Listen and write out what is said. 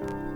you